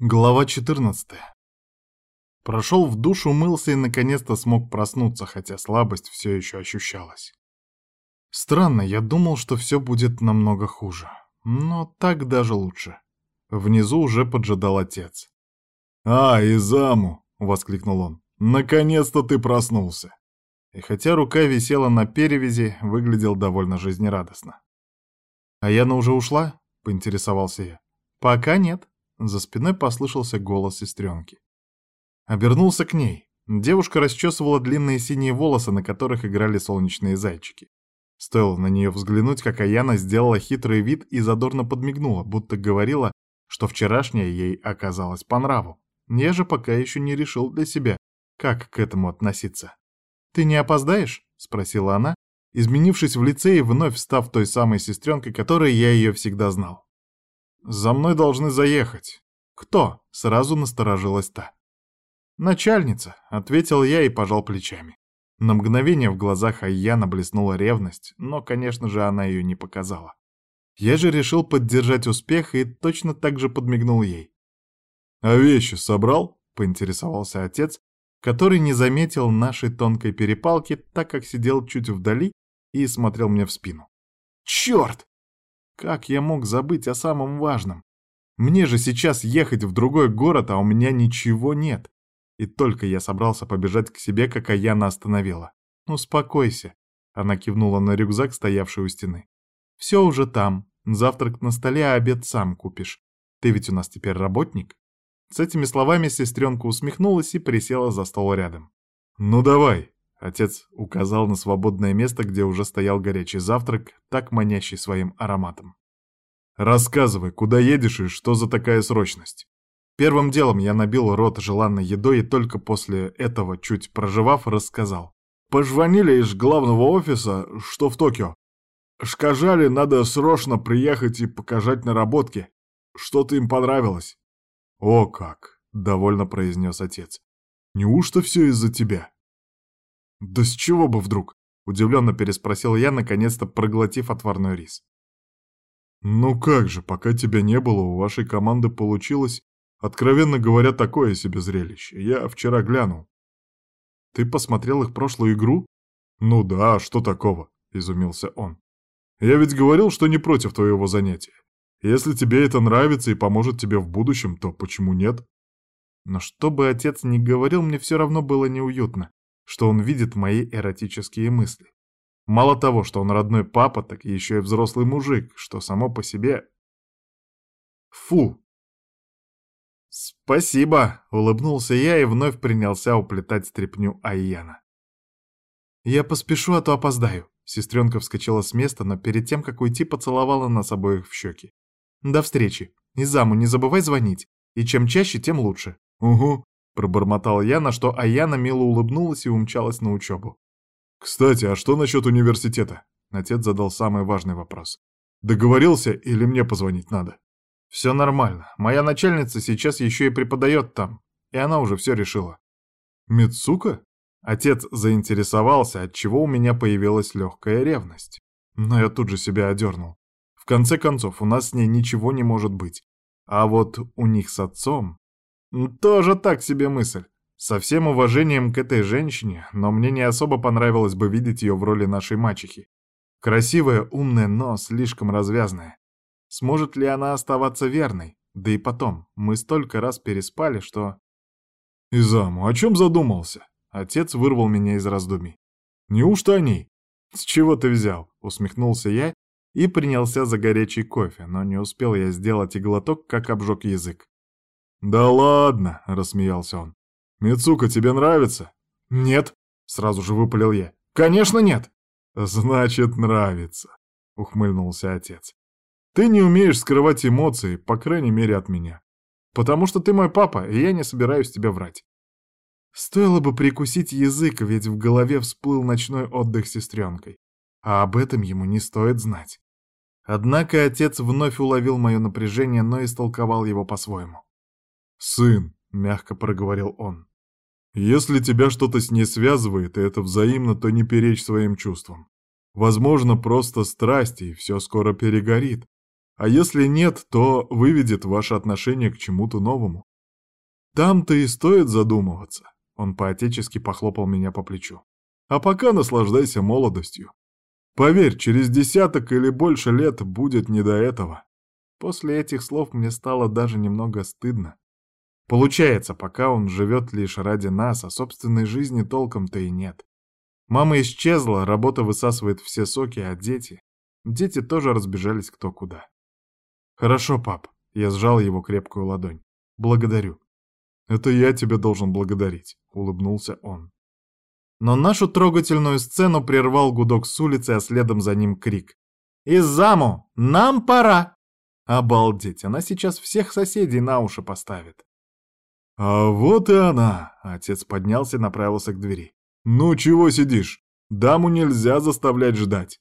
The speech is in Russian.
Глава 14. Прошел в душ, умылся и наконец-то смог проснуться, хотя слабость все еще ощущалась. Странно, я думал, что все будет намного хуже. Но так даже лучше. Внизу уже поджидал отец. «А, Изаму!» — воскликнул он. «Наконец-то ты проснулся!» И хотя рука висела на перевязи, выглядел довольно жизнерадостно. «А Яна уже ушла?» — поинтересовался я. «Пока нет», за спиной послышался голос сестренки. Обернулся к ней. Девушка расчесывала длинные синие волосы, на которых играли солнечные зайчики. Стоило на нее взглянуть, как Аяна сделала хитрый вид и задорно подмигнула, будто говорила, что вчерашняя ей оказалась по нраву. Я же пока еще не решил для себя, как к этому относиться. «Ты не опоздаешь?» — спросила она, изменившись в лице и вновь став той самой сестренкой, которой я ее всегда знал. «За мной должны заехать». «Кто?» — сразу насторожилась та. «Начальница», — ответил я и пожал плечами. На мгновение в глазах Айяна блеснула ревность, но, конечно же, она ее не показала. Я же решил поддержать успех и точно так же подмигнул ей. «А вещи собрал?» — поинтересовался отец, который не заметил нашей тонкой перепалки, так как сидел чуть вдали и смотрел мне в спину. «Черт!» Как я мог забыть о самом важном? Мне же сейчас ехать в другой город, а у меня ничего нет. И только я собрался побежать к себе, как Аяна остановила. «Ну, успокойся», — она кивнула на рюкзак, стоявший у стены. «Все уже там. Завтрак на столе, а обед сам купишь. Ты ведь у нас теперь работник?» С этими словами сестренка усмехнулась и присела за стол рядом. «Ну давай», Отец указал на свободное место, где уже стоял горячий завтрак, так манящий своим ароматом. «Рассказывай, куда едешь и что за такая срочность?» Первым делом я набил рот желанной едой и только после этого, чуть проживав, рассказал. «Позвонили из главного офиса, что в Токио. Сказали, надо срочно приехать и показать наработки. Что-то им понравилось». «О как!» — довольно произнес отец. «Неужто все из-за тебя?» «Да с чего бы вдруг?» — удивленно переспросил я, наконец-то проглотив отварной рис. «Ну как же, пока тебя не было, у вашей команды получилось, откровенно говоря, такое себе зрелище. Я вчера глянул». «Ты посмотрел их прошлую игру?» «Ну да, что такого?» — изумился он. «Я ведь говорил, что не против твоего занятия. Если тебе это нравится и поможет тебе в будущем, то почему нет?» Но что бы отец ни говорил, мне все равно было неуютно что он видит мои эротические мысли. Мало того, что он родной папа, так еще и взрослый мужик, что само по себе... Фу! «Спасибо!» — улыбнулся я и вновь принялся уплетать стряпню Айяна. «Я поспешу, а то опоздаю». Сестренка вскочила с места, но перед тем, как уйти, поцеловала нас обоих в щеки. «До встречи. И заму не забывай звонить. И чем чаще, тем лучше». «Угу», Пробормотал я, на что Аяна мило улыбнулась и умчалась на учебу. «Кстати, а что насчет университета?» Отец задал самый важный вопрос. «Договорился или мне позвонить надо?» «Все нормально. Моя начальница сейчас еще и преподает там, и она уже все решила». «Мицука?» Отец заинтересовался, от чего у меня появилась легкая ревность. Но я тут же себя одернул. В конце концов, у нас с ней ничего не может быть. А вот у них с отцом... Тоже так себе мысль. Со всем уважением к этой женщине, но мне не особо понравилось бы видеть ее в роли нашей мачехи. Красивая, умная, но слишком развязная. Сможет ли она оставаться верной? Да и потом, мы столько раз переспали, что... «Изаму, о чем задумался?» Отец вырвал меня из раздумий. «Неужто о ней?» «С чего ты взял?» — усмехнулся я и принялся за горячий кофе, но не успел я сделать и глоток, как обжег язык. «Да ладно!» — рассмеялся он. «Мицука, тебе нравится?» «Нет!» — сразу же выпалил я. «Конечно нет!» «Значит, нравится!» — ухмыльнулся отец. «Ты не умеешь скрывать эмоции, по крайней мере, от меня. Потому что ты мой папа, и я не собираюсь тебе врать». Стоило бы прикусить язык, ведь в голове всплыл ночной отдых с сестренкой. А об этом ему не стоит знать. Однако отец вновь уловил мое напряжение, но истолковал его по-своему. «Сын», — мягко проговорил он, — «если тебя что-то с ней связывает, и это взаимно, то не перечь своим чувствам. Возможно, просто страсти, и все скоро перегорит. А если нет, то выведет ваши отношения к чему-то новому. Там-то и стоит задумываться. Он поотечески похлопал меня по плечу. А пока наслаждайся молодостью. Поверь, через десяток или больше лет будет не до этого. После этих слов мне стало даже немного стыдно. Получается, пока он живет лишь ради нас, а собственной жизни толком-то и нет. Мама исчезла, работа высасывает все соки, а дети... Дети тоже разбежались кто куда. «Хорошо, пап», — я сжал его крепкую ладонь. «Благодарю». «Это я тебя должен благодарить», — улыбнулся он. Но нашу трогательную сцену прервал гудок с улицы, а следом за ним крик. «Из заму! Нам пора!» Обалдеть, она сейчас всех соседей на уши поставит. «А вот и она!» — отец поднялся и направился к двери. «Ну чего сидишь? Даму нельзя заставлять ждать!»